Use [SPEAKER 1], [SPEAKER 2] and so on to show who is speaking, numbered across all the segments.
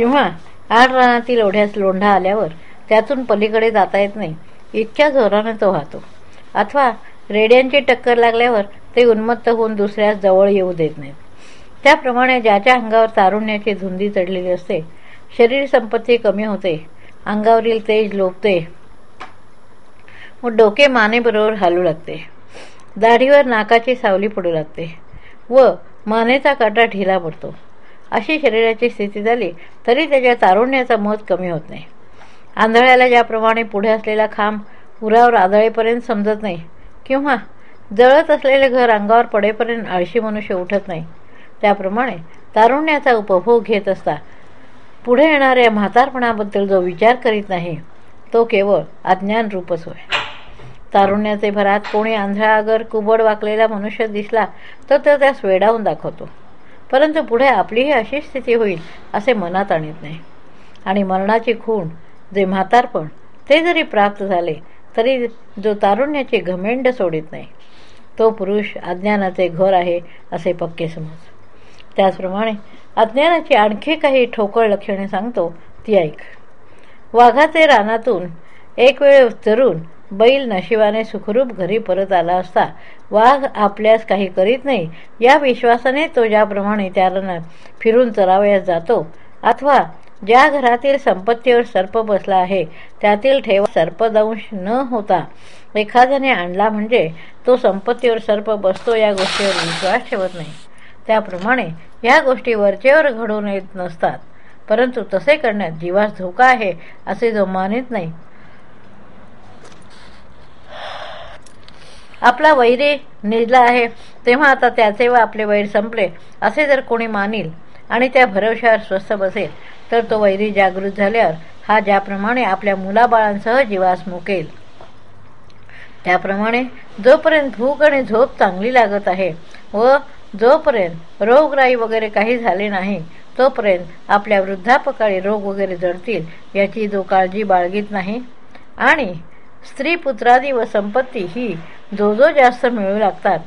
[SPEAKER 1] किंवा आड रानातील ओढ्यास लोंढा आल्यावर त्यातून पलीकडे जाता येत नाही इतक्या जोराने तो वाहतो. अथवा रेड्यांची टक्कर लागल्यावर ते उन्मत्त होऊन दुसऱ्यास जवळ येऊ देत नाहीत. त्याप्रमाणे ज्याच्या अंगावर तारुण्याची धुंदी चढलेली असते शरीर संपत्ती कमी होते अंगावरील तेज लोपते. व डोके मानेबरोबर हालू लागते. दाढीवर नाकाची सावली पडू लागते व मानेचा काटा ढिला पडतो. अशी शरीराची स्थिती झाली तरी त्याच्या तारुण्याचा मत कमी होत नाही. आंधळ्याला ज्याप्रमाणे पुढे असलेला खांब उरावर आदळेपर्यंत समजत नाही किंवा जळत असलेले घर अंगावर पडेपर्यंत आळशी मनुष्य उठत नाही त्याप्रमाणे तारुण्याचा उपभोग घेत असता पुढे येणाऱ्या म्हातारपणाबद्दल जो विचार करीत नाही तो केवळ अज्ञान रूपच होय. तारुण्याचे भरात कोणी आंधळा अगर कुबड वाकलेला मनुष्य दिसला तर तो त्यास वेडावून दाखवतो. परंतु पुढे आपलीही अशी स्थिती होईल असे मनात आणत नाही. आणि मरणाची खूण जे म्हातारपण ते जरी प्राप्त झाले तरी जो तारुण्याची घमेंड सोडित नाही. तो पुरुष अज्ञानाचे घर आहे असे पक्के समज. त्याचप्रमाणे अज्ञानाची आणखी काही ठोकळ लक्षणे सांगतो ती ऐक. वाघाचे रानातून एक वेळ चरून बैल नशिबाने सुखरूप घरी परत आला असता वाघ आपल्यास काही करीत नाही. या विश्वासाने तो ज्याप्रमाणे त्याला फिरून चरावयास जातो अथवा ज्या घरातील संपत्तीवर सर्प बसला आहे त्यातील ठेवा सर्पदंश न होता एखाद्याने आणला म्हणजे तो संपत्तीवर सर्प बसतो या गोष्टीवर विश्वास ठेवत नाही. त्याप्रमाणे या गोष्टी वरचेवर घडून येत नसतात परंतु तसे करण्यात जीवास धोका आहे असे जो मानित नाही. आपला वैरी निजला आहे तेव्हा आता त्याचे व आपले वैर संपले असे जर कोणी मानील आणि त्या भरवशावर स्वस्थ बसेल तर तो वैरी जागृत झाल्यावर हा ज्याप्रमाणे आपल्या मुलाबाळांसह जीवास मुकेल. त्याप्रमाणे जोपर्यंत भूक आणि झोप चांगली लागत आहे व जोपर्यंत रोगराई वगैरे काही झाले नाही तोपर्यंत आपल्या वृद्धापकाळी रोग वगैरे जडतील याची जो काळजी बाळगीत नाही आणि स्त्री पुत्रादी व संपत्ती ही जो जो जास्त मिळू लागतात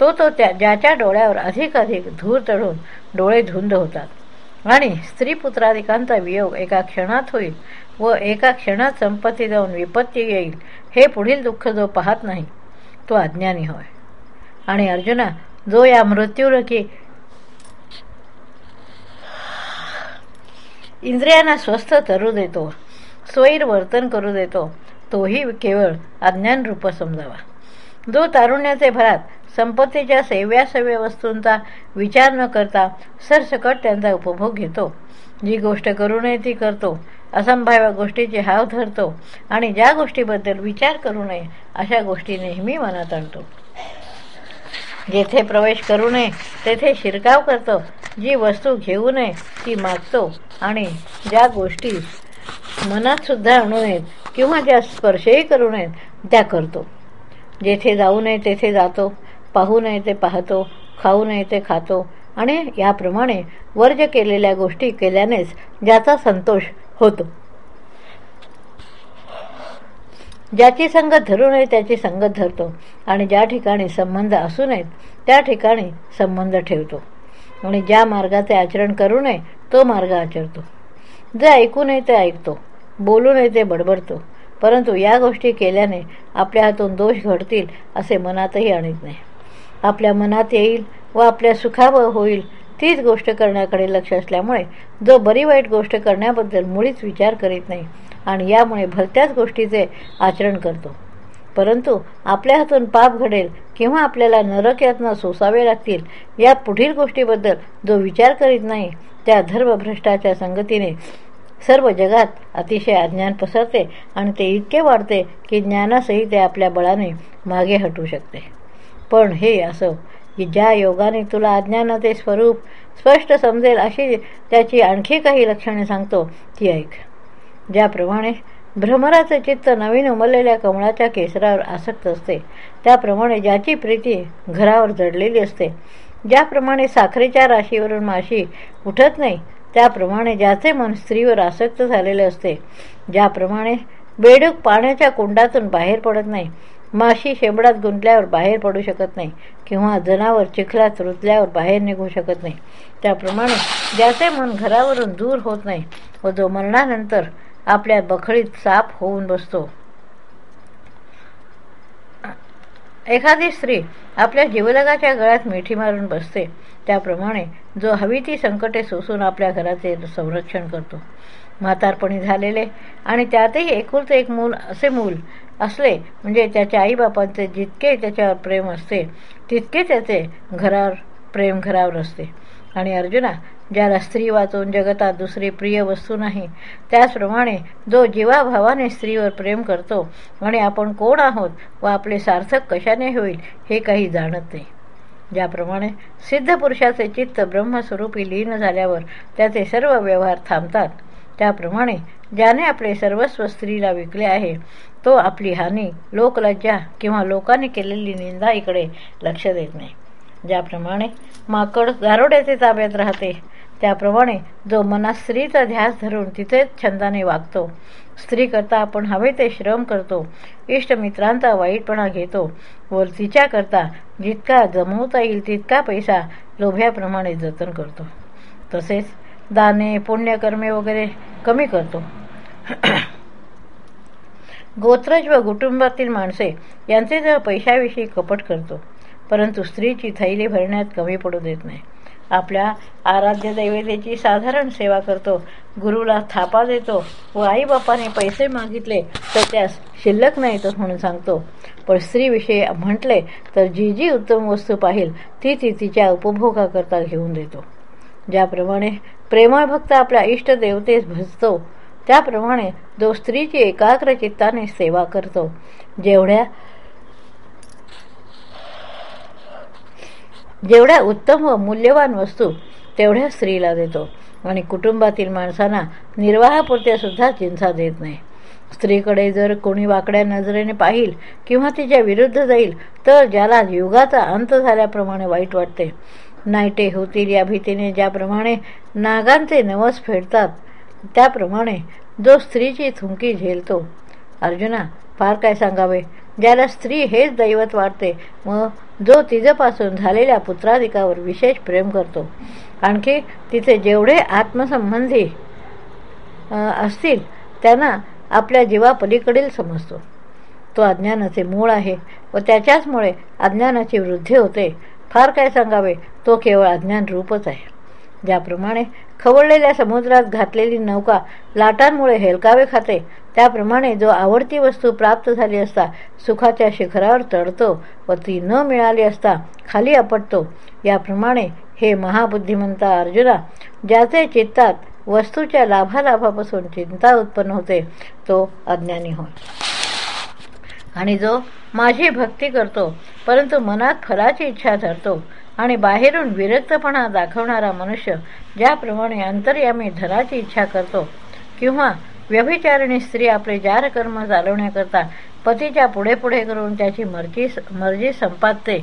[SPEAKER 1] तो तो त्या ज्याच्या डोळ्यावर अधिक अधिक धूर चढून डोळे धुंद होतात. आणि स्त्री पुत्राधिकांचा वियोग एका क्षणात होईल व एका क्षणात संपत्ती जाऊन विपत्ती येईल हे पुढील दुःख जो पाहत नाही तो अज्ञानी होय. आणि अर्जुना जो या मृत्यूरकी इंद्रियांना स्वस्थ तरू देतो स्वैर वर्तन करू देतो तोही केवळ अज्ञानरूप समजावा. जो तारुण्याचे भरात संपत्तीच्या सेव्यासव्य वस्तूंचा विचार न करता सरसकट त्यांचा उपभोग घेतो. जी गोष्ट करू नये ती करतो असंभाव्य गोष्टीचे हाव धरतो आणि ज्या गोष्टीबद्दल विचार करू नये अशा गोष्टी नेहमी मनात आणतो. जेथे प्रवेश करू नये तेथे शिरकाव करतो. जी वस्तू घेऊ नये ती मागतो आणि ज्या गोष्टी मनात सुद्धा आणू नयेत किंवा ज्या स्पर्शही करू नयेत त्या करतो. जेथे जाऊ नये तेथे जातो पाहू नये ते पाहतो खाऊ नये ते खातो. आणि याप्रमाणे वर्ज केलेल्या गोष्टी केल्यानेच ज्याचा संतोष होतो. ज्याची संगत धरू नये त्याची संगत धरतो. आणि ज्या ठिकाणी संबंध असू नयेत त्या ठिकाणी संबंध ठेवतो. आणि ज्या मार्गाचे आचरण करू नये तो मार्ग आचरतो. जे ऐकू नये ते ऐकतो. बोलू नये ते बडबडतो. परंतु या गोष्टी केल्याने आपल्या हातून दोष घडतील असे मनातही आणत नाही. आपल्या मनात येईल व आपल्या सुखावं होईल तीच गोष्ट करण्याकडे लक्ष असल्यामुळे जो बरी वाईट गोष्ट करण्याबद्दल मुळीच विचार करीत नाही आणि यामुळे भलत्याच गोष्टीचे आचरण करतो. परंतु आपल्या हातून पाप घडेल किंवा आपल्याला नरक यातना सोसावे लागतील या पुढील गोष्टीबद्दल जो विचार करीत नाही त्या धर्मभ्रष्टाच्या संगतीने सर्व जगात अतिशय अज्ञान पसरते आणि ते इतके वाढते की ज्ञानासही ते आपल्या बळाने मागे हटू शकते. पण हे असं की ज्या योगाने तुला अज्ञानाचे स्वरूप स्पष्ट समजेल अशी त्याची आणखी काही लक्षणे सांगतो ती ऐक. ज्याप्रमाणे भ्रमराचे चित्त नवीन उमललेल्या कमळाच्या केसरावर आसक्त असते त्याप्रमाणे ज्याची प्रीती घरावर जडलेली असते ज्याप्रमाणे साखरेच्या राशीवरून माशी उठत नाही त्याप्रमाणे ज्याचे मन स्त्रीवर आसक्त झालेले असते ज्याप्रमाणे बेडूक पाण्याच्या कुंडातून बाहेर पडत नाही माशी शेंबडात गुंतल्यावर बाहेर पडू शकत नाही किंवा जनावर चिखलात रुतल्यावर बाहेर निघू शकत नाही. त्याप्रमाणे ज्याचे मन घरावरून दूर होत नाही व जो मरणानंतर आपल्या बखळीत साप होऊन बसतो. एखादी स्त्री आपल्या जीवलगाच्या गळ्यात मिठी मारून बसते. त्याप्रमाणे जो हवी ती संकटे सोसून आपल्या घराचे संरक्षण करतो. म्हातारपणी झालेले आणि त्यातही एकुलते एक मूल असे मूल असले म्हणजे त्याच्या आईबापांचे जितके त्याच्यावर प्रेम असते तितके त्याचे घरावर प्रेम घरावर असते. आणि अर्जुना ज्याला स्त्री वाचून जगतात दुसरी प्रिय वस्तू नाही. त्याचप्रमाणे जो जीवाभावाने स्त्रीवर प्रेम करतो आणि आपण कोण आहोत व आपले सार्थक कशाने होईल हे काही जाणत नाही. ज्याप्रमाणे सिद्ध पुरुषाचे चित्त ब्रह्मस्वरूपी लीन झाल्यावर त्याचे सर्व व्यवहार थांबतात. त्याप्रमाणे ज्याने आपले सर्वस्व स्त्रीला विकले आहे तो आपली हानी लोकलज्जा किंवा लोकांनी केलेली निंदा इकडे लक्ष देत नाही. ज्याप्रमाणे माकड गारोड्याचे ताब्यात राहते त्याप्रमाणे जो मनात स्त्रीचा ध्यास धरून तिथेच छंदाने वागतो. स्त्रीकरता आपण हवे ते श्रम करतो. इष्टमित्रांचा वाईटपणा घेतो. व तिच्याकरता जितका जमवता येईल तितका पैसा लोभ्याप्रमाणे जतन करतो. तसेच दाने पुण्यकर्मे वगैरे कमी करतो. गोत्रज व कुटुंबातील माणसे यांचे जर पैशाविषयी कपट करतो परंतु स्त्रीची थैली भरण्यात कमी पडू देत नाही. आपल्या आराध्य दैवतेची साधारण सेवा करतो. गुरुला थापा देतो व आईबापाने पैसे मागितले तर त्यास शिल्लक नाही तर म्हणून सांगतो. पण स्त्रीविषयी म्हटले तर जी जी उत्तम वस्तू पाहिल ती ती तिच्या उपभोगाकरता घेऊन देतो. ज्याप्रमाणे प्रेमळ भक्त आपल्या इष्ट देवतेस भजतो त्याप्रमाणे जो स्त्रीची एकाग्र चित्ताने सेवा करतो. जेवढ्या जेवढ्या उत्तम व मूल्यवान वस्तू तेवढ्या स्त्रीला देतो. आणि कुटुंबातील माणसांना निर्वाहापुरत्या सुद्धा चिंता देत नाही. स्त्रीकडे जर कोणी वाकड्या नजरेने पाहिल किंवा तिच्या विरुद्ध जाईल तर ज्याला युगाचा अंत झाल्याप्रमाणे वाईट वाटते. नाईटे होतील या भीतीने ज्याप्रमाणे नागांचे नवस फेडतात त्याप्रमाणे जो स्त्रीची थुंकी झेलतो. अर्जुना फार काय सांगावे? ज्याला स्त्री हेच दैवत वाटते व जो तिजपासून झालेल्या पुत्राधिकावर विशेष प्रेम करतो. आणखी तिथे जेवढे आत्मसंबंधी असतील त्यांना आपल्या जीवापलीकडील समजतो. तो अज्ञानाचे मूळ आहे व त्याच्याचमुळे अज्ञानाची वृद्धी होते. फार काय सांगावे तो केवळ अज्ञान रूपच आहे. ज्याप्रमाणे खवळलेल्या समुद्रात घातलेली नौका लाटांमुळे हेलकावे खाते त्याप्रमाणे जो आवडती वस्तू प्राप्त झाली असता सुखाच्या शिखरावर चढतो व ती न मिळाली असता खाली आपटतो. याप्रमाणे हे महाबुद्धिमंता अर्जुना ज्याचे चित्तात वस्तूच्या लाभालाभापासून चिंता उत्पन्न होते तो अज्ञानी होय. आणि जो माझी भक्ती करतो परंतु मनात फलाची इच्छा धरतो आणि बाहेरून विरक्तपणा दाखवणारा मनुष्य ज्याप्रमाणे अंतर्यामी धनाची इच्छा करतो किंवा व्यभिचारिणी स्त्री आपले जार कर्म चालवण्याकरता पतीच्या पुढे पुढे करून त्याची मर्जी मर्जी संपादते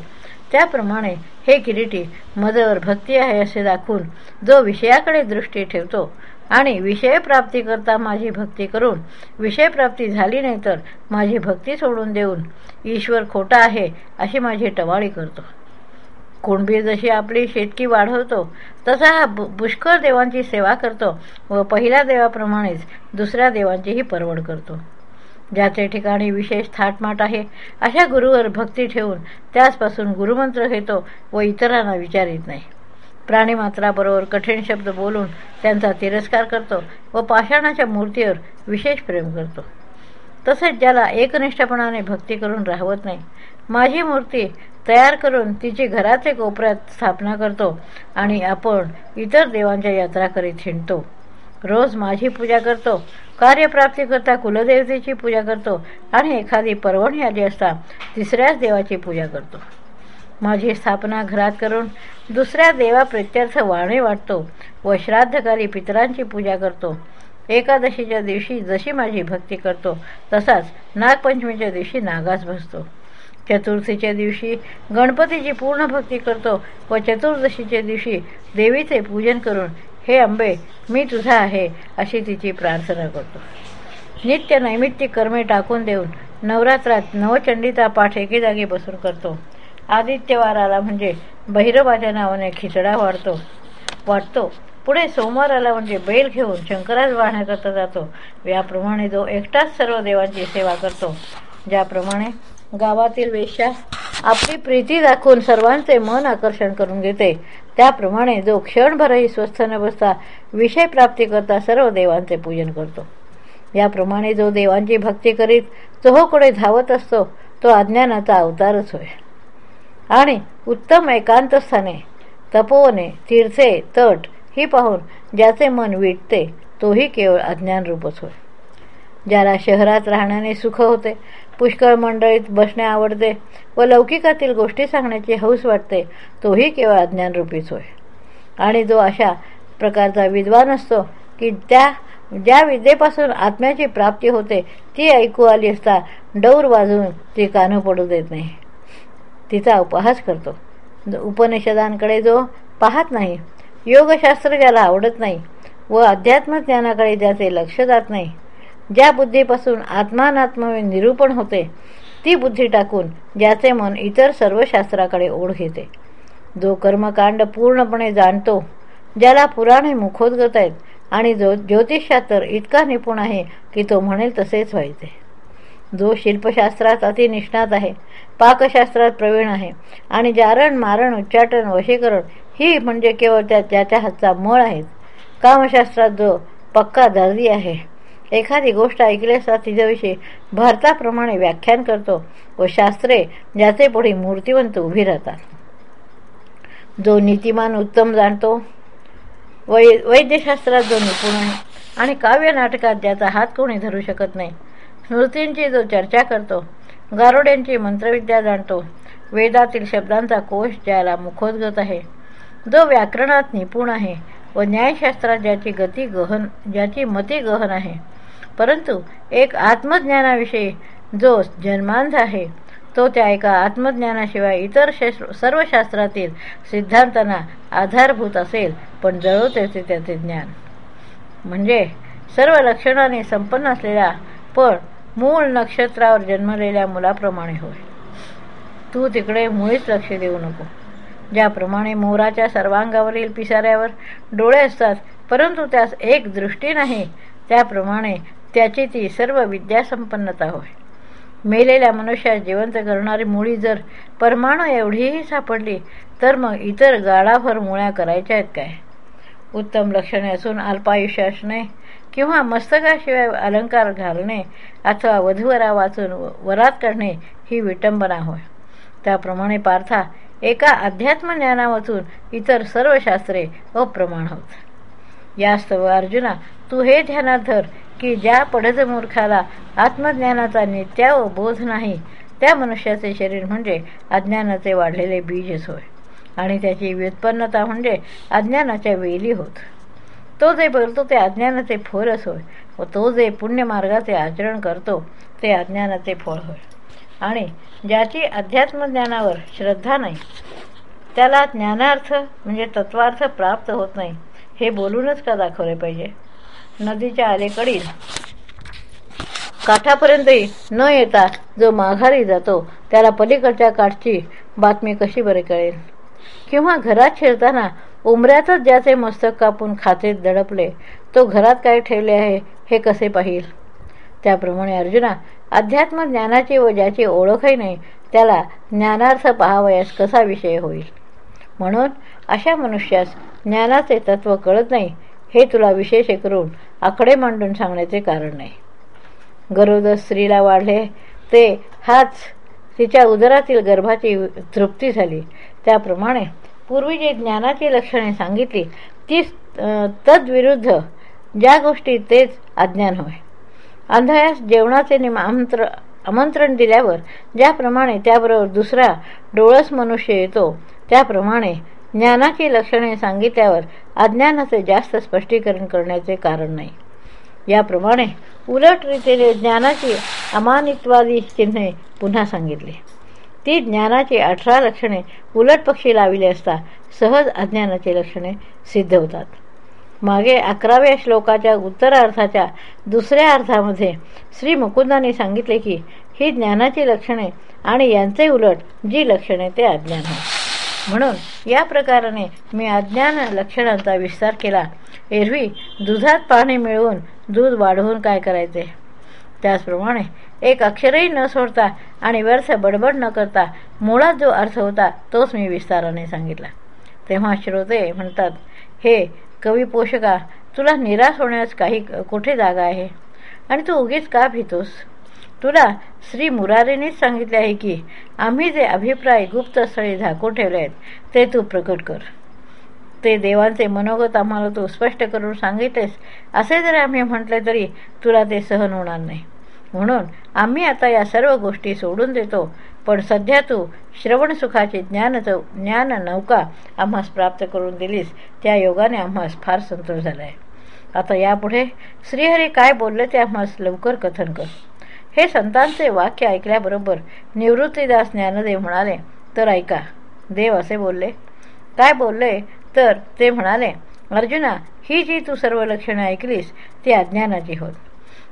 [SPEAKER 1] त्याप्रमाणे हे किरीटी मदवर भक्ती आहे असे दाखवून जो विषयाकडे दृष्टी ठेवतो आणि विषयप्राप्तीकरता माझी भक्ती करून विषयप्राप्ती झाली नाही तर माझी भक्ती सोडून देऊन ईश्वर खोटा आहे अशी माझी टवाळी करतो. कुणबीर जशी आपली शेतकी वाढवतो तसा हा पुष्कळ देवांची सेवा करतो व पहिल्या देवाप्रमाणेच दुसऱ्या देवांचीही परवड करतो. ज्याचे ठिकाणी विशेष थाटमाट आहे अशा गुरुवर भक्ती ठेवून त्याचपासून गुरुमंत्र घेतो व इतरांना विचारित नाही. प्राणीमात्राबरोबर कठीण शब्द बोलून त्यांचा तिरस्कार करतो व पाषाणाच्या मूर्तीवर विशेष प्रेम करतो. तसेच ज्याला एकनिष्ठपणाने भक्ती करून राहवत नाही माझी मूर्ती तयार करून तिची घराचे कोपऱ्यात स्थापना करतो आणि आपण इतर देवांच्या यात्रा करीत हिंडतो. रोज माझी पूजा करतो कार्यप्राप्तीकरता कुलदेवतेची पूजा करतो आणि एखादी पर्वणी आली असता तिसऱ्याच देवाची पूजा करतो. माझी स्थापना घरात करून दुसऱ्या देवा प्रत्यर्थ वाणे वाटतो व श्राद्धकारी पितरांची पूजा करतो. एकादशीच्या दिवशी जशी माझी भक्ती करतो तसाच नागपंचमीच्या दिवशी नागास बसतो. चतुर्थीच्या दिवशी गणपतीची पूर्ण भक्ती करतो व चतुर्दशीच्या दिवशी देवीचे पूजन करून हे अंबे मी तुझा आहे अशी तिची प्रार्थना करतो. नित्य नैमित्तिक कर्मे टाकून देऊन नवरात्रात नवचंडीचा पाठ एके जागी बसून करतो. आदित्यवाराला म्हणजे बहिरबाच्या नावाने खिचडा वाढतो. वाटतो पुढे सोमवाराला म्हणजे बैल घेऊन शंकराज वाहण्याकरता जातो. याप्रमाणे जो एकटाच सर्व देवांची सेवा करतो. ज्याप्रमाणे गावातील वेश्या आपली प्रीती दाखवून सर्वांचे मन आकर्षण करून घेते. त्याप्रमाणे जो क्षणभरही स्वस्थ न बसता विषय प्राप्ती करता सर्व देवांचे पूजन करतो. याप्रमाणे जो देवांची भक्ती करीत चोहोकडे धावत असतो तो अज्ञानाचा अवतारच होय. आणि उत्तम एकांत स्थाने तपोवने तीर्थे तट ही पाहून ज्याचे मन विटते तोही केवळ अज्ञानरूपच होय. ज्याला शहरात राहण्याने सुख होते पुष्कळ मंडळीत बसणे आवडते व लौकिकातील गोष्टी सांगण्याची हौस वाटते तोही केवळ अज्ञानरूपीच होय. आणि जो अशा प्रकारचा विद्वान असतो की त्या ज्या विद्येपासून आत्म्याची प्राप्ती होते ती ऐकू आली असता डौर वाजवून ती कानं पडू देत नाही. तिचा उपहास करतो. उपनिषदांकडे जो पाहत नाही योगशास्त्र ज्याला आवडत नाही व अध्यात्मज्ञानाकडे ज्याचे लक्ष जात नाही ज्या बुद्धीपासून आत्मानात्म निरूपण होते ती बुद्धी टाकून ज्याचे मन इतर सर्व शास्त्राकडे ओढ घेते. जो कर्मकांड पूर्णपणे जाणतो ज्याला पुराणे मुखोद्गत आहेत आणि जो ज्योतिषशास्त्र इतका निपुण आहे की तो म्हणेल तसेच व्हायचे. जो शिल्पशास्त्रात अतिनिष्णात आहे पाकशास्त्रात प्रवीण आहे आणि जारण मारण उच्चाटन वशीकरण ही म्हणजे केवळ त्या त्याच्या हातचा मळ आहेत. कामशास्त्रात जो पक्का दर्दी आहे एखादी गोष्ट ऐकली असता तिच्याविषयी भारताप्रमाणे व्याख्यान करतो व शास्त्रे ज्याचे पुढे मूर्तिवंत उभी राहतात. जो नीतिमान उत्तम जाणतो वै वैद्यशास्त्रात जो निपुण आहे आणि काव्य नाटकात ज्याचा हात कोणी धरू शकत नाही स्मृतींची जो चर्चा करतो गारोड्यांची मंत्रविद्या जाणतो वेदातील शब्दांचा कोश ज्याला मुखोद्गत आहे जो व्याकरणात निपुण आहे व न्यायशास्त्रात ज्याची गती गहन ज्याची मती गहन आहे परंतु एक आत्मज्ञानाविषयी जो जन्मांध आहे तो त्या एका आत्मज्ञानाशिवाय इतर सर्व शास्त्रातील सिद्धांतांना आधारभूत असेल पण जळवते त्याचे ज्ञान. म्हणजे सर्व लक्षणाने संपन्न असलेल्या पण मूळ नक्षत्रावर जन्मलेल्या मुलाप्रमाणे होय. तू तिकडे मुळीच लक्ष देऊ नको. ज्याप्रमाणे मोराच्या सर्वांगावरील पिसाऱ्यावर डोळे असतात परंतु त्यास एक दृष्टी नाही त्याप्रमाणे त्याची ती सर्व विद्यासंपन्नता होय. मेलेल्या मनुष्यास जिवंत करणारी मुळी जर परमाणू एवढीही सापडली तर मग इतर गाडाभर मुळ्या करायच्या आहेत काय? उत्तम लक्षणे असून अल्पायुष्य असणे किंवा मस्तकाशिवाय अलंकार घालणे अथवा वधूवरा वाचून वरात काढणे ही विटंबना होय. त्याप्रमाणे पार्था एका अध्यात्मज्ञानावाचून इतर सर्व शास्त्रे अप्रमाण होत. यास्तव अर्जुना तू हे ध्यानात धर की ज्या पडद मूर्खाला आत्मज्ञानाचा नित्या व बोध नाही त्या मनुष्याचे शरीर म्हणजे अज्ञानाचे वाढलेले बीजच होय आणि त्याची व्युत्पन्नता म्हणजे अज्ञानाच्या वेली होत. तो जे बोलतो ते अज्ञानाचे फोरच होय व तो जे पुण्यमार्गाचे आचरण करतो ते अज्ञानाचे फळ होय. आणि ज्याची अध्यात्मज्ञानावर श्रद्धा नाही त्याला ज्ञानार्थ म्हणजे तत्वार्थ प्राप्त होत नाही हे बोलूनच का दाखवले पाहिजे? नदीच्या अलीकडील काठापर्यंतही न येता जो माघारी जातो त्याला पलीकडच्या काठची बातमी कशी बरे कळेल? किंवा घरात शिरताना उमऱ्यातच ज्याचे मस्तक कापून खातेत दडपले तो घरात काय ठेवले आहे हे कसे पाहिल? त्याप्रमाणे अर्जुना अध्यात्म ज्ञानाची व ज्याची ओळखही नाही त्याला ज्ञानार्थ पाहावयास कसा विषय होईल? म्हणून अशा मनुष्यास ज्ञानाचे तत्व कळत नाही हे तुला विशेष करून आकडे मांडून सांगण्याचे कारण नाही. गरोदर स्त्रीला वाढले ते हाच तिच्या उदरातील गर्भाची तृप्ती झाली. त्याप्रमाणे पूर्वी जे ज्ञानाची लक्षणे सांगितली ती तद्विरुद्ध ज्या गोष्टी तेच अज्ञान होय. अंधयास जेवणाचे निमंत्र आमंत्रण दिल्यावर ज्याप्रमाणे त्याबरोबर दुसरा डोळस मनुष्य येतो त्याप्रमाणे ज्ञानाची लक्षणे सांगितल्यावर अज्ञानाचे जास्त स्पष्टीकरण करण्याचे कारण नाही. याप्रमाणे उलट रीतीने ज्ञानाची अमानित्वादी चिन्हे पुन्हा सांगितली. ती ज्ञानाची अठरा लक्षणे उलट पक्षी लाविली असता सहज अज्ञानाची लक्षणे सिद्ध होतात. मागे अकराव्या श्लोकाच्या उत्तरार्थाच्या दुसऱ्या अर्थामध्ये श्री मुकुंदाने सांगितले की ही ज्ञानाची लक्षणे आणि यांचे उलट जी लक्षणे ते अज्ञान आहे म्हणून या प्रकाराने मी अज्ञान लक्षणांचा विस्तार केला. एरवी दुधात पाणी मिळवून दूध वाढवून काय करायचे? त्याचप्रमाणे एक अक्षरही न सोडता आणि व्यर्थ बडबड न करता मुळात जो अर्थ होता तोच मी विस्ताराने सांगितला. तेव्हा श्रोते म्हणतात हे कवी पोषका तुला निराश होण्यास काही कुठे जागा आहे? आणि तू उगीच का भीतोस? तुला श्री मुरारीनेच सांगितले आहे की आम्ही जे अभिप्राय गुप्त स्थळी झाकून ठेवले आहेत ते तू प्रकट कर. ते देवांचे मनोगत आम्हाला तू स्पष्ट करून सांगितलेस असे जरी आम्ही म्हटले तरी तुला ते सहन होणार नाही. म्हणून आम्ही आता या सर्व गोष्टी सोडून देतो पण सध्या तू श्रवणसुखाची ज्ञान ज्ञान नौका आम्हास प्राप्त करून दिलीस त्या योगाने आम्हास फार संतोष झाला आहे आता यापुढे श्रीहरी काय बोलले ते आम्हास लवकर कथन कर. हे संतांचे वाक्य ऐकल्याबरोबर निवृत्तीदास ज्ञानदेव म्हणाले तर ऐका. देव असे बोलले काय बोलले? तर ते म्हणाले अर्जुना ही जी तू सर्व लक्षणे ऐकलीस ती अज्ञानाची होत.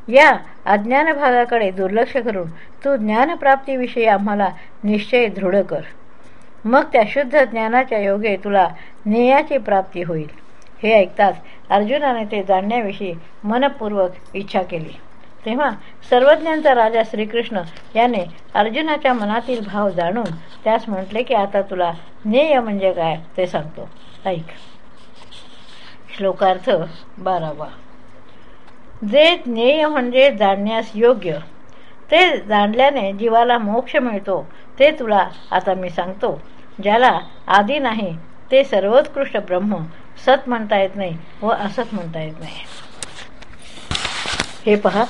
[SPEAKER 1] या अज्ञान भागाकडे दुर्लक्ष करून तू ज्ञानप्राप्तीविषयी आम्हाला निश्चय दृढ कर. मग त्या शुद्ध ज्ञानाच्या योगे तुला ज्ञेयाची प्राप्ती होईल. हे ऐकताच अर्जुनाने ते जाणण्याविषयी मनपूर्वक इच्छा केली. तेव्हा सर्वज्ञांचा राजा श्रीकृष्ण याने अर्जुनाच्या मनातील भाव जाणून त्यास म्हटले की आता तुला ज्ञेय म्हणजे काय ते सांगतो. ऐक. श्लोकार्थ बारावा. जे ज्ञेय म्हणजे जाणण्यास योग्य ते जाणल्याने जीवाला मोक्ष मिळतो ते तुला आता मी सांगतो. ज्याला आधी नाही ते सर्वोत्कृष्ट ब्रह्म सत म्हणता येत नाही व असत म्हणता येत नाही. हे पहा.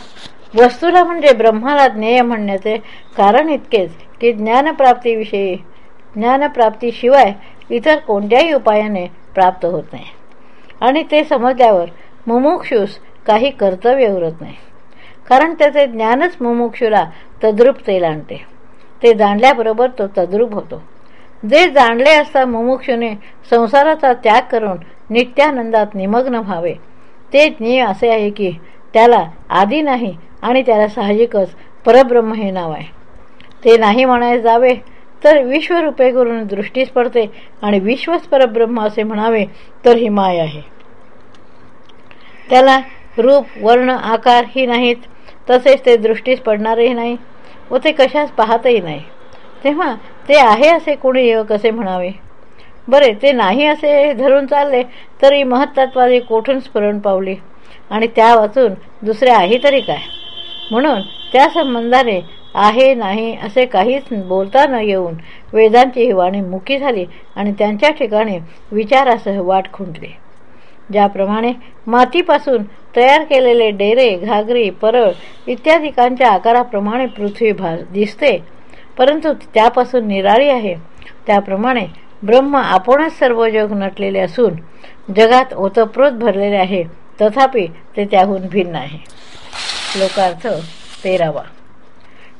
[SPEAKER 1] वस्तूला म्हणजे ब्रह्माला ज्ञेय म्हणण्याचे कारण इतकेच की ज्ञानप्राप्तीविषयी ज्ञानप्राप्तीशिवाय इतर कोणत्याही उपायाने प्राप्त होत नाही. आणि ते समजल्यावर मुमुक्षूस काही कर्तव्य उरत नाही. कारण त्याचे ज्ञानच मुमुक्षूला तद्रुपतेला आणते. ते जाणल्याबरोबर तो तद्रूप होतो. जे जाणले असता मुमुक्षूने संसाराचा त्याग करून नित्यानंदात निमग्न व्हावे ते ज्ञेय असे आहे की त्याला आधी नाही आणि त्याला साहजिकच परब्रह्म हे नाव आहे. ते नाही म्हणायला जावे तर विश्वरूपे करून दृष्टीस पडते आणि विश्वच परब्रह्म असे म्हणावे तर ही माय आहे. त्याला रूप वर्ण आकार ही नाहीत तसेच ते दृष्टीस पडणारही नाही व ते कशास पाहतही नाही. तेव्हा ते आहे असे कोणी कसे म्हणावे? बरे ते नाही असे धरून चालले तरी महत्त्वादी कोठून स्मरण पावली? आणि त्या वाचून दुसरे आहे तरी काय? म्हणून त्या संबंधाने आहे नाही असे काहीच बोलता न येऊन वेदांची ही वाणी मुकी झाली आणि त्यांच्या ठिकाणी विचारासह वाट खुंटली. ज्याप्रमाणे मातीपासून तयार केलेले डेरे घागरी परळ इत्यादिकांच्या आकाराप्रमाणे पृथ्वी भा दिसते परंतु त्यापासून निराळी आहे. त्याप्रमाणे ब्रह्म आपणच सर्व जग नटलेले असून जगात ओतप्रोत भरलेले आहे तथापि ते त्याहून भिन्न आहे. श्लोकार्थ तेरावा.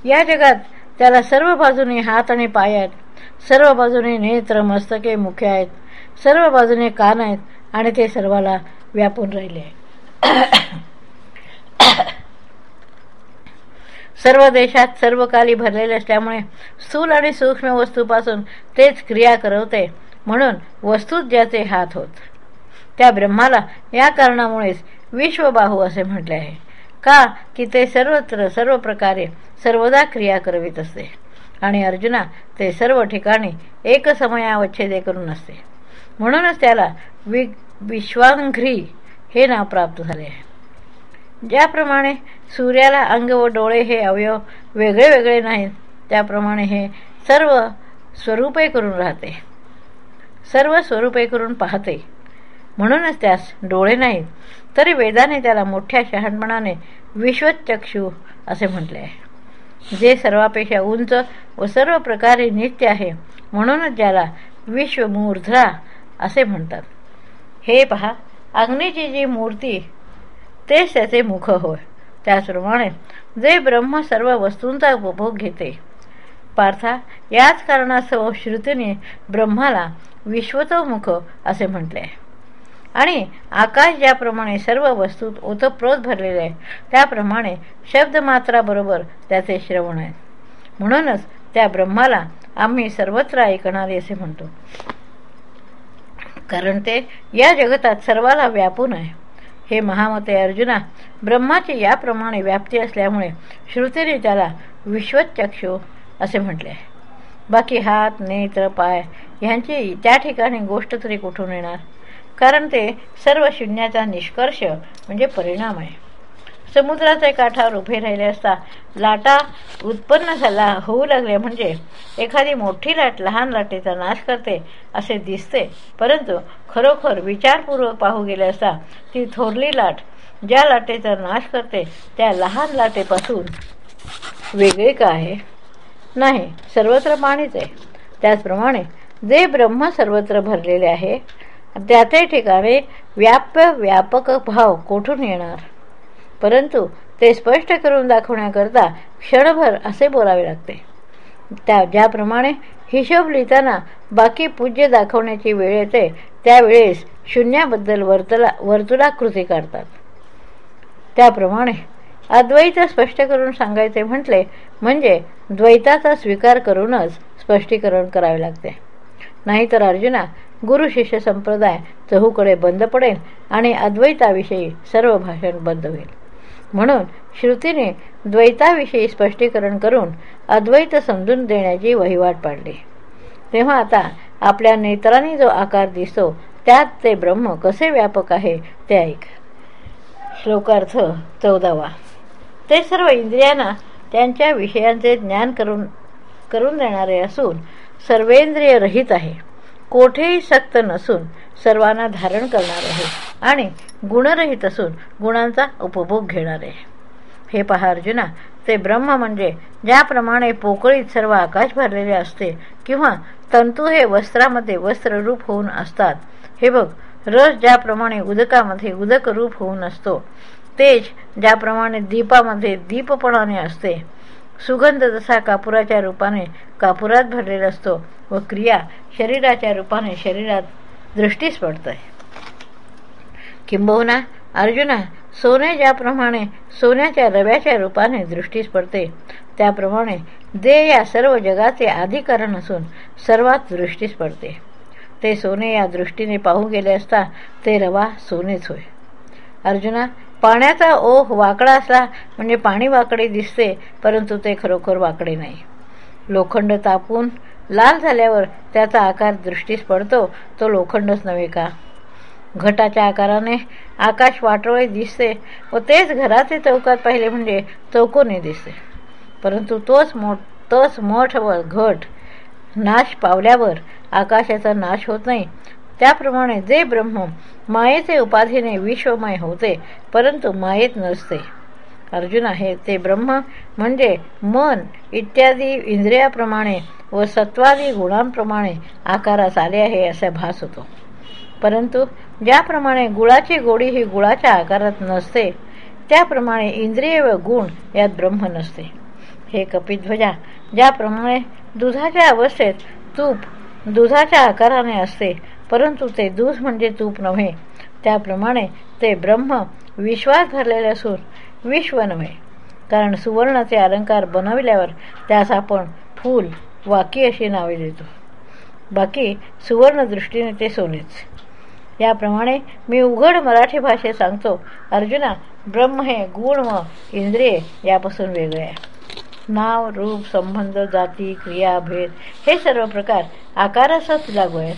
[SPEAKER 1] या जगात त्याला सर्व बाजूने हात आणि पाय आहेत. सर्व बाजूने नेत्र मस्तके मुखे आहेत. सर्व बाजूने कान आहेत आणि ते सर्वाला व्यापून राहिले आहे सर्व देशात सर्व काली भरलेले असल्यामुळे स्थूल आणि सूक्ष्म वस्तूपासून तेच क्रिया करवते. म्हणून वस्तूत ज्याचे हात होत. त्या ब्रह्माला या कारणामुळेच विश्वबाहू असे म्हटले आहे. का? की ते सर्वत्र सर्व प्रकारे सर्वदा क्रिया करवित असते. आणि अर्जुना ते सर्व ठिकाणी एकसमयावच्छेदे करून असते. म्हणूनच त्याला वि विश्वांघ्री हे नाव प्राप्त झाले आहे. ज्याप्रमाणे सूर्याला अंग व डोळे हे अवयव वेगळे वेगळे नाहीत त्याप्रमाणे हे सर्व स्वरूपे करून राहते. सर्व स्वरूपे करून पाहते. म्हणूनच त्यास डोळे नाहीत. तरी वेदाने त्याला मोठ्या शहाणपणाने विश्वचक्षू असे म्हटले आहे. जे सर्वापेक्षा उंच व सर्व प्रकारे नित्य आहे म्हणूनच ज्याला विश्वमूर्ध्रा असे म्हणतात. हे पहा अग्नीची जी मूर्ती तेच त्याचे मुख होय. त्याचप्रमाणे जे ब्रह्म सर्व वस्तूंचा उपभोग घेते. पार्था याच कारणास्तव श्रुतीने ब्रह्माला विश्वतोमुख असे म्हटले आहे. आणि आकाश ज्याप्रमाणे सर्व वस्तूत ओतप्रोत भरलेले आहे त्याप्रमाणे शब्दमात्राबरोबर त्याचे श्रवण आहे. म्हणूनच त्या ब्रह्माला आम्ही सर्वत्र ऐकणारे असे म्हणतो. कारण ते या जगतात सर्वाला व्यापून आहे. हे महामते अर्जुना ब्रह्माची याप्रमाणे व्याप्ती असल्यामुळे श्रुतीने त्याला विश्वचक्षु असे म्हटले आहे. बाकी हात नेत्र पाय ह्यांची त्या ठिकाणी गोष्ट तरी कुठून येणार? कारण ते सर्व शून्याचा निष्कर्ष म्हणजे परिणाम आहे. समुद्राच्या काठावर उभे राहिले असता लाटा उत्पन्न झाला होऊ लागले म्हणजे एखादी मोठी लाट लहान लाटेचा नाश करते असे दिसते. परंतु खरोखर विचारपूर्वक पाहू गेले असता ती थोरली लाट ज्या लाटेचा नाश करते त्या लहान लाटेपासून वेगळे का आहे? नाही सर्वत्र पाणीच आहे. त्याचप्रमाणे जे ब्रह्म सर्वत्र भरलेले आहे त्या ठिकाणी व्याप्य व्यापक भाव कोठून येणार? परंतु ते स्पष्ट करून दाखवण्याकरता क्षणभर असे बोलावे लागते. त्या ज्याप्रमाणे हिशोब लिहिताना बाकी पूज्य दाखवण्याची वेळ येते त्यावेळेस शून्याबद्दल वर्तला वर्तुळाकृती काढतात. त्याप्रमाणे अद्वैत स्पष्ट करून सांगायचे म्हटले म्हणजे द्वैताचा स्वीकार करूनच स्पष्टीकरण करावे लागते. नाहीतर अर्जुना गुरु शिष्य संप्रदाय चहूकडे बंद पडेल आणि अद्वैताविषयी सर्व भाषण बंद होईल. म्हणून श्रुतीने द्वैताविषयी स्पष्टीकरण करून अद्वैत समजून देण्याची वहिवाट पाडली. तेव्हा आता आपल्या नेत्रांनी जो आकार दिसतो त्यात ते ब्रह्म कसे व्यापक आहे ते ऐक. श्लोकार्थ चौदावा. ते सर्व इंद्रियांना त्यांच्या विषयांचे ज्ञान करून करून देणारे असून सर्वेंद्रिय रहित आहे. कोठेही सक्त नसून सर्वांना धारण करणार आहे आणि गुणरहित असून गुणांचा उपभोग घेणार आहे. हे पहा अर्जुना ते ब्रह्म म्हणजे ज्याप्रमाणे पोकळीत सर्व आकाश भरलेले असते किंवा तंतू हे वस्त्रामध्ये वस्त्ररूप होऊन असतात. हे बघ रस ज्याप्रमाणे उदकामध्ये उदकरूप होऊन असतो तेज ज्याप्रमाणे दीपामध्ये दीपपणाने असते. सुगंध जसा कापुराच्या रूपाने कापुरात भरलेला असतो व क्रिया शरीराच्या रूपाने शरीरात दृष्टीस पडत आहे किंबहुना अर्जुना सोने ज्याप्रमाणे सोन्याच्या रव्याच्या रूपाने दृष्टीस पडते त्याप्रमाणे दे या सर्व जगाचे आधिकरण असून सर्वात दृष्टीस पडते. ते सोने या दृष्टीने पाहू गेले असता ते रवा सोनेच होय. अर्जुना पाण्याचा ओह वाकडा असला म्हणजे पाणी वाकडे दिसते परंतु ते खरोखर वाकडे नाही. लोखंड तापून लाल झाल्यावर त्याचा आकार दृष्टीस पडतो तो लोखंडच नव्हे का? घटाच्या आकाराने आकाश वाटोळे दिसते व तेच घराचे चौकात पाहिले म्हणजे चौकोने दिसते. परंतु तोच मोठ तोच मठ व घट नाश पावल्यावर आकाशाचा नाश होत नाही त्याप्रमाणे जे ब्रह्म मायेचे उपाधीने विश्वमय होते परंतु मायेत नसते. अर्जुन आहे ते ब्रह्म म्हणजे मन इत्यादी इंद्रियाप्रमाणे व सत्वादी गुणांप्रमाणे आकारास आले आहे असा भास होतो. परंतु ज्याप्रमाणे गुळाची गोडी ही गुळाच्या आकारात नसते त्याप्रमाणे इंद्रिय व गुण यात ब्रह्म नसते. हे कपिध्वजा ज्याप्रमाणे दुधाच्या अवस्थेत तूप दुधाच्या आकाराने असते परंतु ते दूध म्हणजे तूप नव्हे. त्याप्रमाणे ते ब्रह्म विश्वास भरलेले असून विश्व नव्हे. कारण सुवर्णाचे अलंकार बनविल्यावर त्यास आपण फूल वाकी अशी नावे देतो. बाकी सुवर्णदृष्टीने ते सोनेच. याप्रमाणे मी उघड मराठी भाषेत सांगतो अर्जुना ब्रह्म हे गुण व इंद्रिय यापासून वेगळे आहे. नाव रूप संबंध जाती क्रिया भेद हे सर्व प्रकार आकारासच लागू आहेत.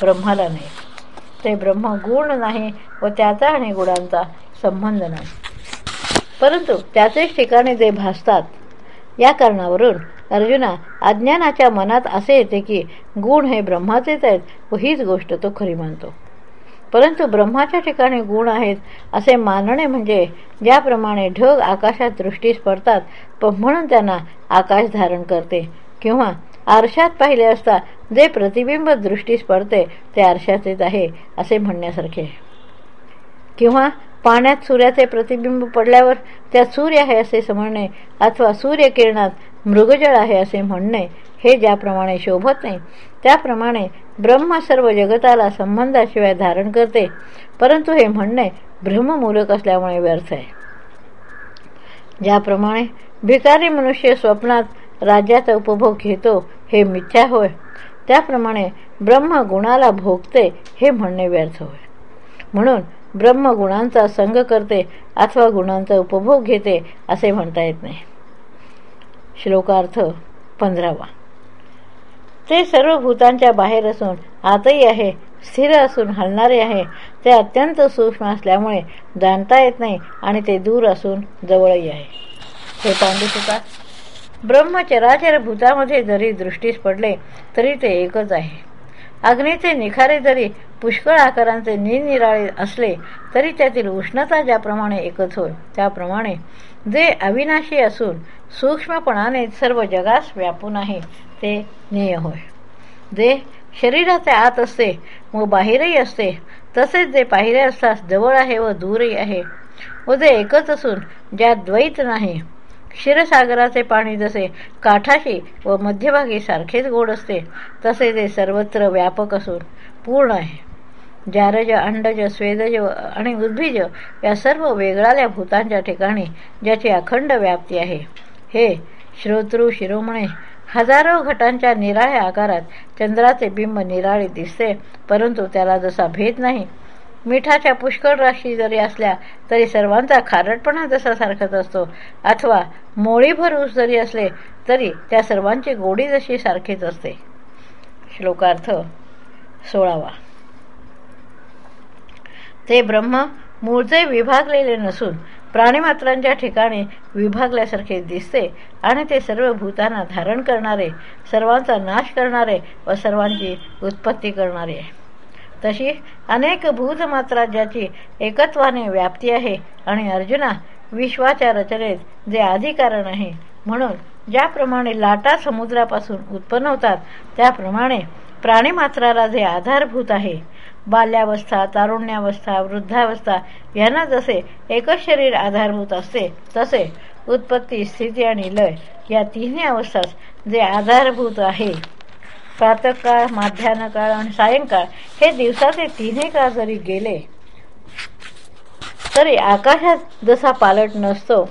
[SPEAKER 1] ब्रह्माला नाही. ते ब्रह्म गुण नाही व त्याचा आणि गुणांचा संबंध नाही. परंतु त्याचेच ठिकाणी जे भासतात या कारणावरून अर्जुना अज्ञानाच्या मनात असे येते की गुण हे ब्रह्माचेच आहेत व हीच गोष्ट तो खरी मानतो. परंतु ब्रह्माच्या ठिकाणी गुण आहेत असे मानणे म्हणजे ज्याप्रमाणे ढग आकाशात दृष्टीस पडतात म्हणून त्यांना आकाश धारण करते किंवा आरशात पाहिले असता जे प्रतिबिंब दृष्टीस पडते ते आरशाचेच आहे असे म्हणण्यासारखे. किंवा पाण्यात सूर्याचे प्रतिबिंब पडल्यावर त्यात सूर्य आहे असे समजणे अथवा सूर्यकिरणात मृगजळ आहे असे म्हणणे हे ज्याप्रमाणे शोभत नाही त्याप्रमाणे ब्रह्म सर्व जगताला संबंधाशिवाय धारण करते परंतु हे म्हणणे भ्रममूलक असल्यामुळे व्यर्थ आहे. ज्याप्रमाणे भिकारी मनुष्य स्वप्नात राज्याचा उपभोग घेतो हे मिथ्या होय. त्याप्रमाणे ब्रह्म गुणाला भोगते हे म्हणणे व्यर्थ होय. म्हणून ब्रह्म गुणांचा संग करते अथवा गुणांचा उपभोग घेते असे म्हणता येत नाही. श्लोकार्थ पंधरावा. ते सर्व भूतांच्या बाहेर असून आतही आहे स्थिर असून हलणारे आहे. ते अत्यंत सूक्ष्म असल्यामुळे जाणता येत नाही आणि ते दूर असून जवळही आहे. हे पांडुसुका ब्रह्मचराचर भूतामध्ये जरी दृष्टीस पडले तरी ते एकच आहे. अग्नीचे निखारे जरी पुष्कळ आकारांचे निरनिराळे असले तरी त्यातील उष्णता ज्याप्रमाणे एकच होय त्याप्रमाणे जे अविनाशी असून सूक्ष्मपणाने सर्व जगास व्यापून आहे ते नेय होय. जे शरीराचे आत असते व बाहेरही असते तसेच जे पाहिरे असतास जवळ आहे व दूरही आहे व जे एकच असून ज्यात द्वैत नाही क्षीरसागराचे पाणी जसे काठाशी व मध्यभागी सारखेच गोड असते तसे ते सर्वत्र व्यापक असून पूर्ण आहे. जारज अंडज स्वेदज आणि उद्भिज या सर्व वेगळाल्या भूतांच्या ठिकाणी ज्याची अखंड व्याप्ती आहे. हे श्रोतृ शिरोमणे हजारो घटांच्या निराळ्या आकारात चंद्राचे बिंब निराळे दिसते परंतु त्याला जसा भेद नाही मिठाच्या पुष्कळ राशी जरी असल्या तरी सर्वांचा खारटपणा जसा सारखाच असतो. अथवा मोळीभर ऊस जरी असले तरी त्या सर्वांची गोडी जशी सारखीच असते. श्लोकार्थ सोळावा. ते ब्रह्म मूळचे विभागलेले नसून प्राणीमात्रांच्या ठिकाणी विभागल्यासारखे दिसते आणि ते सर्व भूतांना धारण करणारे सर्वांचा नाश करणारे व सर्वांची उत्पत्ती करणारे. आहे तशी अनेक भूतमात्रा ज्याची एकत्वाने व्याप्ती आहे आणि अर्जुना विश्वाच्या रचनेत जे आधिकारण आहे म्हणून ज्याप्रमाणे लाटा समुद्रापासून उत्पन्न होतात त्याप्रमाणे प्राणीमात्राला जे आधारभूत आहे बाल्यावस्था तारुण्यावस्था वृद्धावस्था यांना जसे एकच शरीर आधारभूत असते तसे उत्पत्ती स्थिती आणि लय या तिन्ही अवस्थास जे आधारभूत आहे. प्रातकाळ माध्यान्ह काळ आणि सायंकाळ हे दिवसाचे तिन्ही काळ जरी गेले तरी आकाशात जसा पालट नसतो.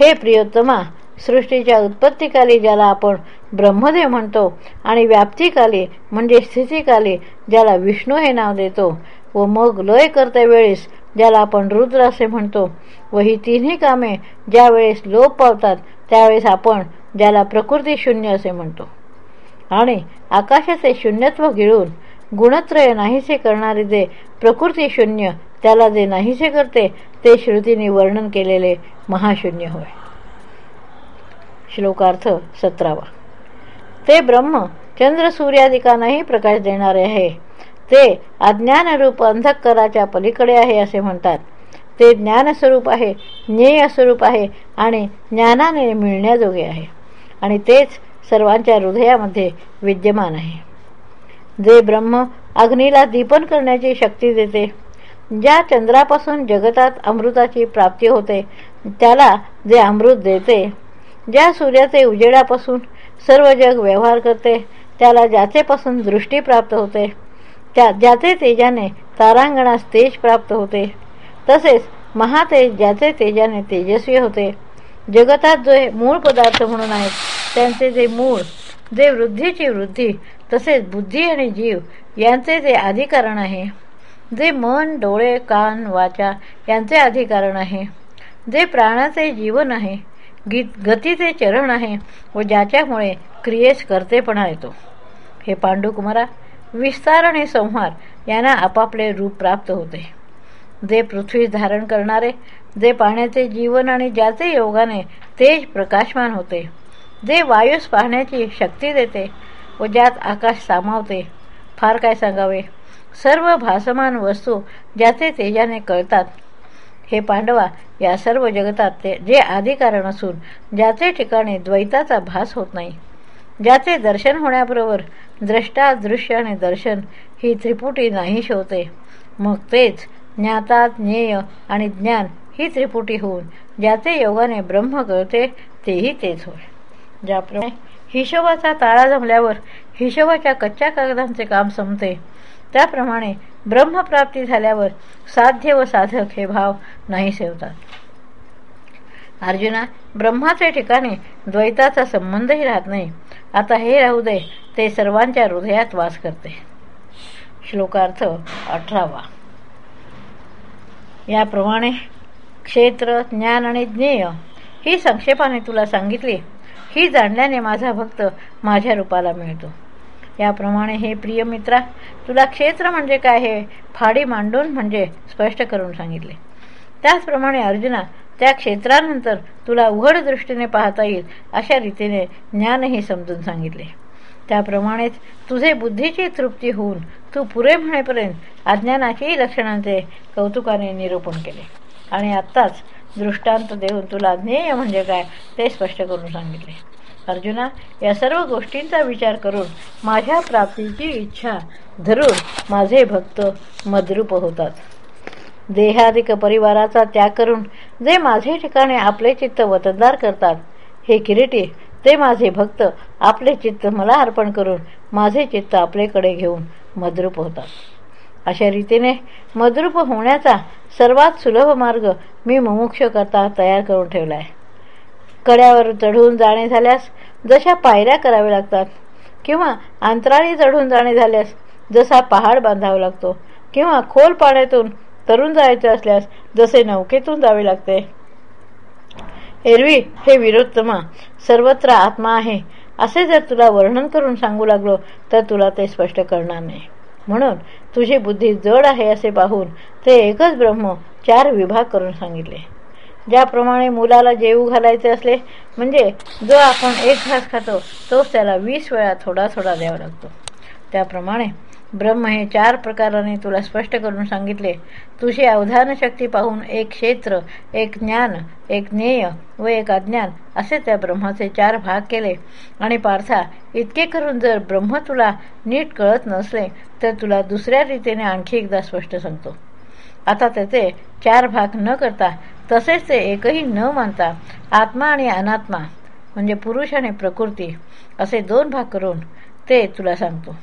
[SPEAKER 1] हे प्रियोत्तमा सृष्टीच्या उत्पत्तीकाली ज्याला आपण ब्रह्मदेव म्हणतो आणि व्याप्तीकाली म्हणजे स्थितीकाली ज्याला विष्णू हे नाव देतो व मग लय करते वेळेस ज्याला आपण रुद्र असे म्हणतो व ही तिन्ही कामे ज्या वेळेस लोप पावतात त्यावेळेस आपण ज्याला प्रकृती शून्य असे म्हणतो. आणि आकाशाचे शून्यत्व गिळून गुणत्रय नाहीसे करणारे जे प्रकृती शून्य त्याला जे नाहीसे करते ते श्रुतीने वर्णन केलेले महाशून्य होय. श्लोकार्थ सतरावा. ते ब्रह्म चंद्र सूर्यादिकांनाही प्रकाश देणारे आहे. ते अज्ञानरूप अंधकराच्या पलीकडे आहे असे म्हणतात. ते ज्ञानस्वरूप आहे ज्ञेय स्वरूप आहे आणि ज्ञानाने मिळण्याजोगे आहे. आणि तेच सर्वांच्या हृदयामध्ये विद्यमान आहे. जे ब्रह्म अग्नीला दीपन करण्याची शक्ती देते ज्या चंद्रापासून जगतात अमृताची प्राप्ती होते त्याला जे अमृत देते ज्या सूर्याचे उजेडापासून सर्व जग व्यवहार करते त्याला ज्याचेपासून दृष्टी प्राप्त होते त्या ज्याचे तेजाने तारांगणास तेज प्राप्त होते तसेच महातेज ज्याचे तेजाने तेजस्वी होते. जगतात जो मूळ पदार्थ म्हणून आहेत त्यांचे जे मूळ जे वृद्धीची वृद्धी तसेच बुद्धी आणि जीव यांचे जे अधिकारण आहे जे मन डोळे कान वाचा यांचे अधिकारण आहे जे प्राणाचे जीवन आहे गीत गतीचे चरण आहे व ज्याच्यामुळे क्रियेस करतेपणा येतो. हे पांडुकुमारा विस्तार आणि संहार यांना आपापले रूप प्राप्त होते. जे पृथ्वी धारण करणारे जे पाण्याचे जीवन आणि ज्याचे योगाने तेज प्रकाशमान होते जे वायूस पाहण्याची शक्ती देते व ज्यात आकाश सामावते फार काय सांगावे? सर्व भासमान वस्तू ज्याचे तेजाने कळतात. हे पांडवा या सर्व जगतात ते जे आदिकारण असून ज्याचे ठिकाणी द्वैताचा भास होत नाही. ज्याचे दर्शन होण्याबरोबर द्रष्टा दृश्य आणि दर्शन ही त्रिपुटी नाही होते मग तेच ज्ञाता ज्ञेय आणि ज्ञान ही त्रिपुटी होऊन ज्याचे योगाने ब्रह्म कळते तेही तेच होय. ज्याप्रमाणे हिशोबाचा ताळा जमल्यावर हिशोबाच्या कच्च्या कागदांचे काम संपते. त्याप्रमाणे ब्रह्मप्राप्ती झाल्यावर साध्य व साधक हे भाव नाही सेवतात. अर्जुना ब्रह्माचे ठिकाणी द्वैताचा संबंधही राहत नाही. आता हे राहू दे ते सर्वांच्या हृदयात वास करते. श्लोकार्थ अठरावा. याप्रमाणे क्षेत्र ज्ञान आणि ज्ञेय ही संक्षेपाने तुला सांगितली. ही जाणल्याने माझा भक्त माझ्या रूपाला मिळतो. याप्रमाणे हे प्रिय मित्रा तुला क्षेत्र म्हणजे काय हे फाडी मांडून म्हणजे स्पष्ट करून सांगितले. त्याचप्रमाणे अर्जुना त्या क्षेत्रानंतर तुला उघड दृष्टीने पाहता येईल अशा रीतीने ज्ञानही समजून सांगितले. त्याप्रमाणेच तुझे बुद्धीची तृप्ती होऊन तू पुरे म्हणेपर्यंत अज्ञानाचीही लक्षणांचे कौतुकाने निरूपण केले. आणि आत्ताच दृष्टांत देऊन तुला ज्ञेय म्हणजे काय ते स्पष्ट करून सांगितले. अर्जुना या सर्व गोष्टींचा विचार करून माझ्या प्राप्तीची इच्छा धरून माझे भक्त मद्रूप होतात. देहादिक परिवाराचा त्याग करून जे माझे ठिकाणी आपले चित्त वतनदार करतात हे किरीटी ते माझे भक्त आपले चित्त मला अर्पण करून माझे चित्त आपलेकडे घेऊन मद्रूप होतात. अशा रीतीने मद्रूप होण्याचा सर्वात सुलभ मार्ग मी मुमुक्ष करता तयार करून ठेवला आहे कड्यावर चढून जाणे झाल्यास जशा पायऱ्या कराव्या लागतात किंवा अंतराळी चढून जाणे झाल्यास जसा पहाड बांधावा लागतो किंवा खोल पाण्यातून तरुण जायचे असल्यास जसे नौकेतून जावे लागते. एरवी हे विरोत्तमा सर्वत्र आत्मा आहे असे जर तुला वर्णन करून सांगू लागलो तर तुला ते स्पष्ट करणार नाही. म्हणून तुझी बुद्धी जड आहे असे पाहून ते एकच ब्रह्म चार विभाग करून सांगितले. ज्याप्रमाणे मुलाला जेवू घालायचे असले म्हणजे जो आपण एक घास खातो तोच त्याला वीस वेळा थोडा थोडा द्यावा लागतो. त्याप्रमाणे ब्रह्म हे चार प्रकाराने तुला स्पष्ट करून सांगितले. तुझी अवधान शक्ती पाहून एक क्षेत्र एक ज्ञान एक ज्ञेय व एक अज्ञान असे त्या ब्रह्माचे चार भाग केले. आणि पार्था इतके करून जर ब्रह्म तुला नीट कळत नसले तर तुला दुसऱ्या रीतीने आणखी एकदा स्पष्ट सांगतो. आता त्याचे चार भाग न करता तसेच ते एकही न मानता आत्मा आणि अनात्मा म्हणजे पुरुष आणि प्रकृती असे दोन भाग करून ते तुला सांगतो.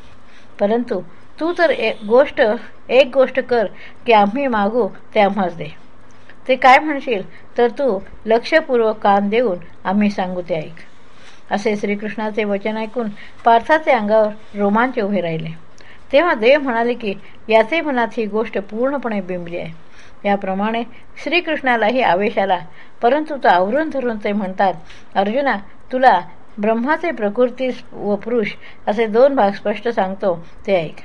[SPEAKER 1] परंतु तू तर एक गोष्ट एक गोष्ट कर की आम्ही मागू ते आम्हाच दे. ते काय म्हणशील? तर तू लक्षपूर्वक कान देऊन आम्ही सांगू ते ऐक. असे श्रीकृष्णाचे वचन ऐकून पार्थाचे अंगावर रोमांच उभे राहिले. तेव्हा देव म्हणाले की याचे मनात ही गोष्ट पूर्णपणे बिंबली आहे. याप्रमाणे श्रीकृष्णालाही आवेश आला. परंतु तो आवरून धरून ते म्हणतात अर्जुना तुला ब्रह्माचे प्रकृती व पुरुष असे दोन भाग स्पष्ट सांगतो ते ऐक.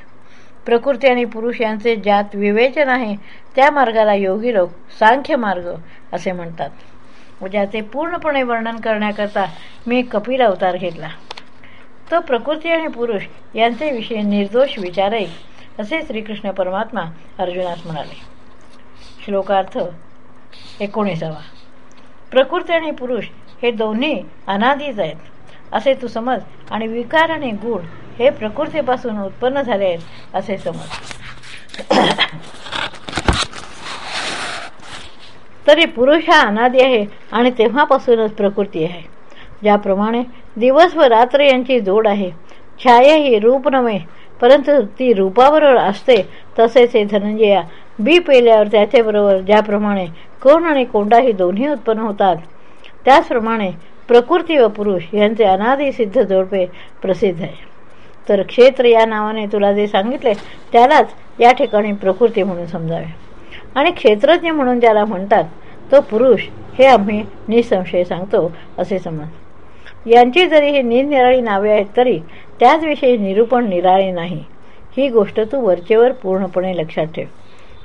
[SPEAKER 1] प्रकृती आणि पुरुष यांचे ज्यात विवेचन आहे त्या मार्गाला योगी लोक सांख्य मार्ग असे म्हणतात. व ज्याचे पूर्णपणे वर्णन करण्याकरता मी कपिल अवतार घेतला. तो प्रकृती आणि पुरुष यांचे विषय निर्दोष विचारही असे श्रीकृष्ण परमात्मा अर्जुनास म्हणाले. श्लोकार्थ एकोणीसावा. प्रकृती आणि पुरुष हे दोन्ही अनादीच आहेत. असे तू समज. आणि विकार आणि गुण हे प्रकृतीपासून उत्पन्न झाले आहेत असे समज. तरी पुरुष हा अनादी आहे आणि तेव्हापासूनच प्रकृती आहे. ज्याप्रमाणे दिवस व रात्र यांची जोड आहे. छाया ही रूप नव्हे परंतु ती रूपाबरोबर असते. तसेच हे धनंजया बी पेल्यावर त्याच्याबरोबर ज्याप्रमाणे कोण आणि कोंडा ही दोन्ही उत्पन्न होतात त्याचप्रमाणे प्रकृती व पुरुष यांचे अनादी सिद्ध जोडपे प्रसिद्ध आहे. तर क्षेत्र या नावाने तुला जे सांगितले त्यालाच या ठिकाणी प्रकृती म्हणून समजावे. आणि क्षेत्रज्ञ म्हणून ज्याला म्हणतात तो पुरुष हे आम्ही निसंशय सांगतो असे समज. यांची जरी ही निरनिराळी नावे आहेत तरी त्याचविषयी निरूपण निराळे नाही. ही गोष्ट तू वरचेवर पूर्णपणे लक्षात ठेव.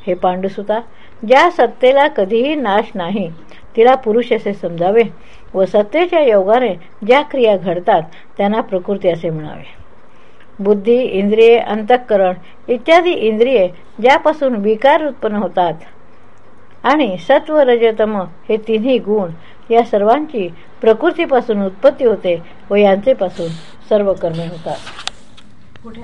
[SPEAKER 1] हे पांडुसुता ज्या सत्तेला कधीही नाश नाही तिला पुरुष असे समजावे व सत्तेच्या योगाने ज्या क्रिया घडतात त्यांना प्रकृती असे म्हणावे. बुद्धी इंद्रिये अंतःकरण इत्यादी इंद्रिये ज्यापासून विकार उत्पन्न होतात आणि सत्व रजतम हे तिन्ही गुण या सर्वांची प्रकृतीपासून उत्पत्ती होते व यांचेपासून सर्व कर्मे होतात. कुठे